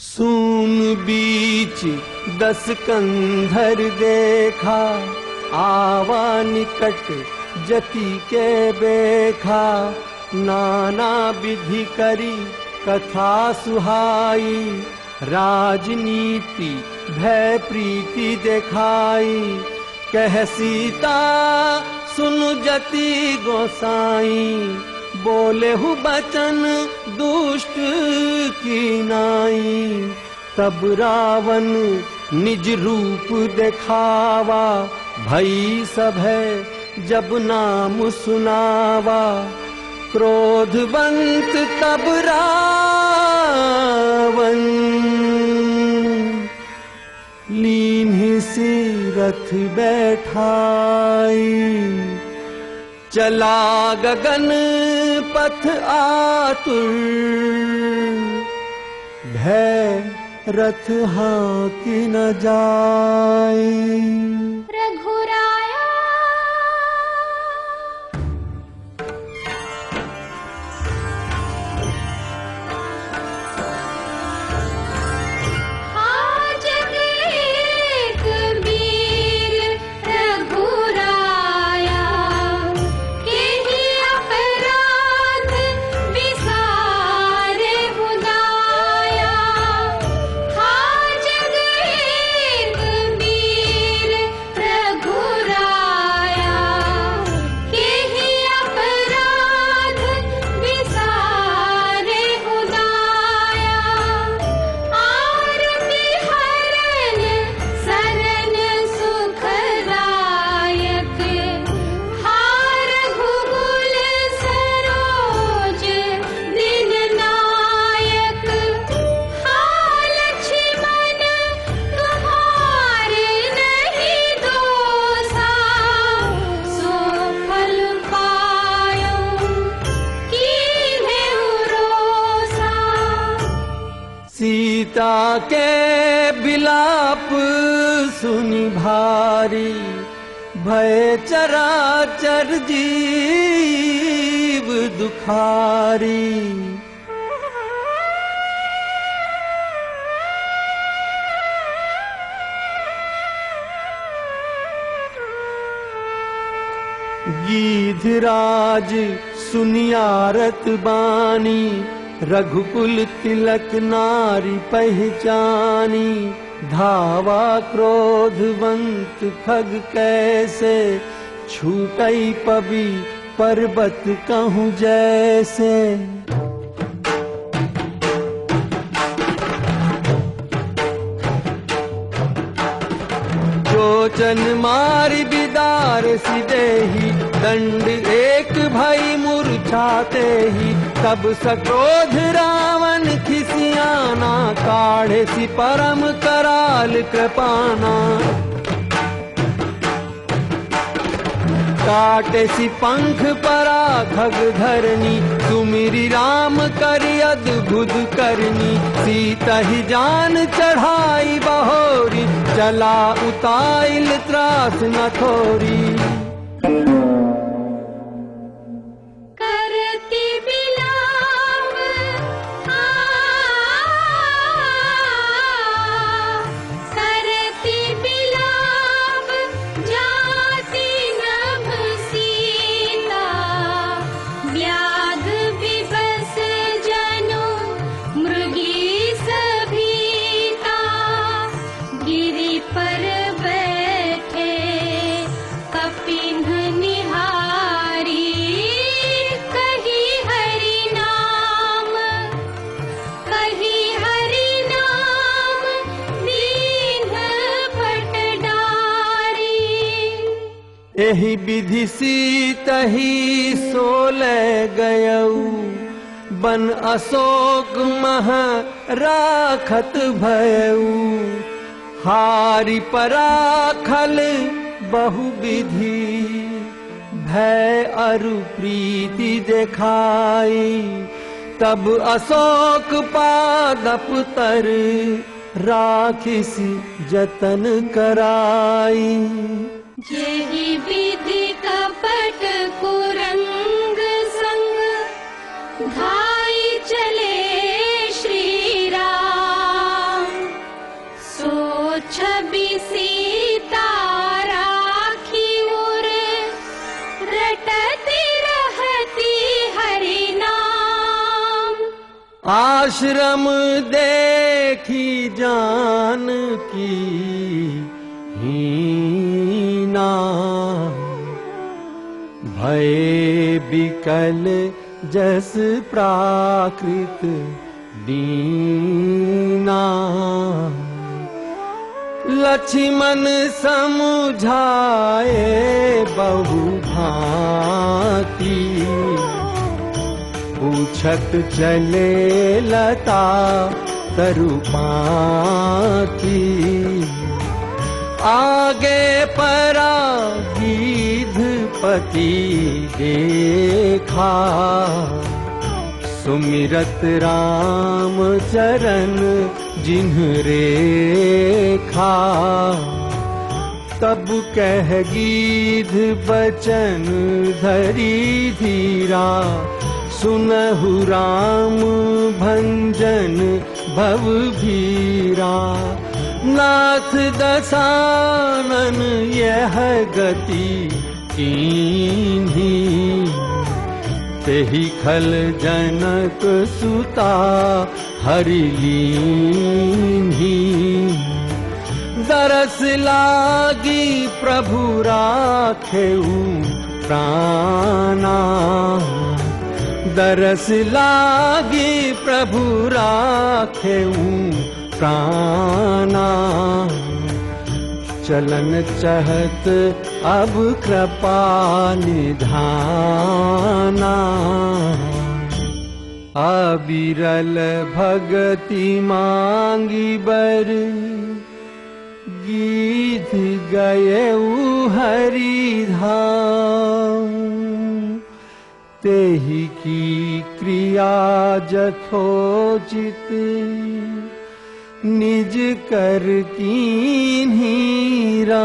सून बीच दस कंधर देखा आवा निकट जति के विधि करी कथा सुहाई राजनीति भय प्रीति देखाई। कह सीता सुन जति गोसाई बोले हु बचन दुष्ट की नाई। तब रावण निज रूप देखावा भई सब रावण लीन सी रथ बैठाई। चला गगन पथ आतुर। भय रथ हाँ की न जाए सीता के बिलाप सुनि भारी भय चराचर जीव दुखारी। गीधराज सुनियारत बानी रघुकुल तिलक नारी पहचानी धावा क्रोधवंत खग कैसे छूटई पबी पर्वत कहूँ जैसे चोचन मारी बिदार सिदे ही दंड एक भई मूर्छाते ही। तब सक्रोध रावण खिसियाना, काढ़े सी परम कराल कृपाना। काटे सी पंख परा खग धरनी सुमिरी राम करि अद्भुत करनी। सीता ही जान चढ़ाई बहोरी। चला उताइल त्रास न थोरी एहि विधि सीतही सोले गयऊ बन अशोक मह राखत हारि पराखल बहु विधि भय अरु प्रीति देखाई। तब अशोक पादप तर राखिस जतन कराई ी विधि कपट कुरङ्गले श्रीरा सो छी सी तारा उटति रति हरिणा आश्रम देखी जानी हीना। भय बिकल जस प्राकृत दीना। लक्ष्मण समझाए बहु भांति। पूछत चले लता तरुपाती आगे परा देखा। सुमिरत राम चरण जिन्ह रेखा। तब कह गीध बचन धरी धीरा। सुनहु राम भंजन भव भीरा नाथ दसानन यह गति कीन्ही। तेहि खल जनक सुता हरि दरस लागी प्रभु राखेऊ प्राणा। दरस लागी प्रभु राखेऊ चलन चहत अब कृपा निधाना। अबिरल भगति मांगी बर गीत गए हरि धाम। तेहि की क्रिया जथोचित निज कर्ति हीरा